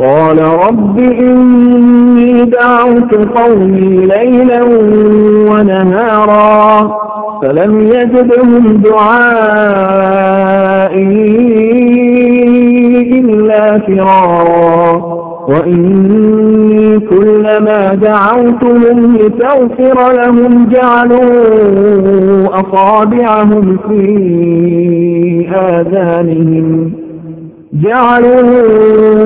قال رب إني دعوت قومي ليلا ونهارا فلم يجدهم دعائي إلا فرارا وإني كلما دعوتهم لتغفر لهم جعلوا أصابعهم في آذانهم جعلوا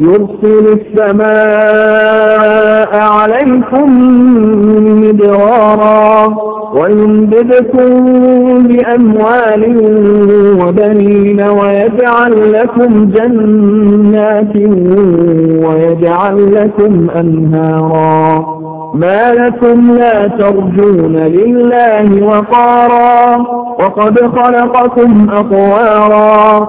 يرسل السماء عليكم مدرارا ويمددكم بأموال وبنين ويجعل لكم جنات ويجعل لكم أنهارا ما لكم لا ترجون لله وقارا وقد خلقكم أطوارا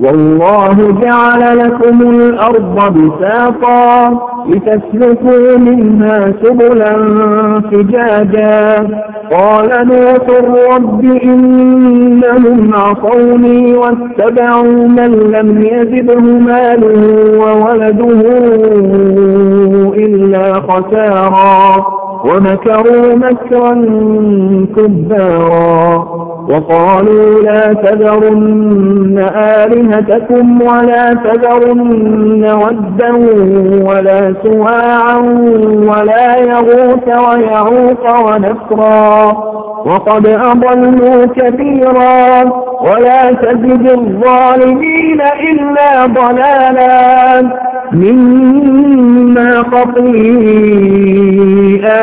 والله جعل لكم الأرض بساطا لتسلكوا منها سبلا فجاجا. قال نوح رب إنهم عصوني واتبعوا من لم يزده ماله وولده إلا خسارا. ومكروا مكرا كبارا. وقالوا لا تذرن آلهتكم ولا تذرن ودا ولا سواعا ولا يغوث ويعوق ونسرا وقد أضلوا كثيرا. ولا تزد الظالمين إلا ضلالا. مما